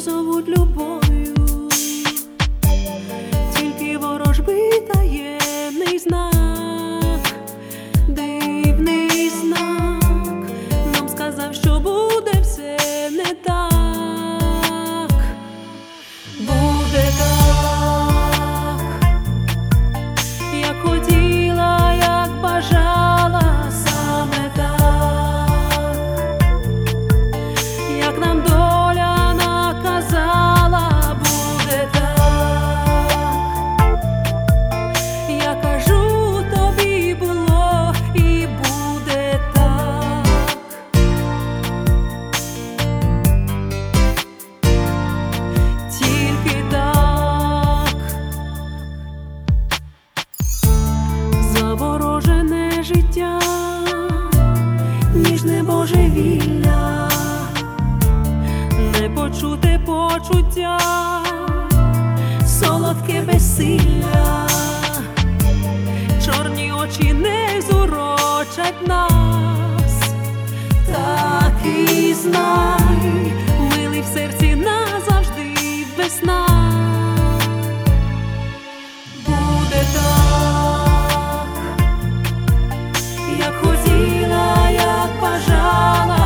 chose en de. життя, ніжне божевілля, не почуте почуття, солодке весілля, чорні очі не зурочать нас, так і знай, милий в серці назавжди весна. бажала.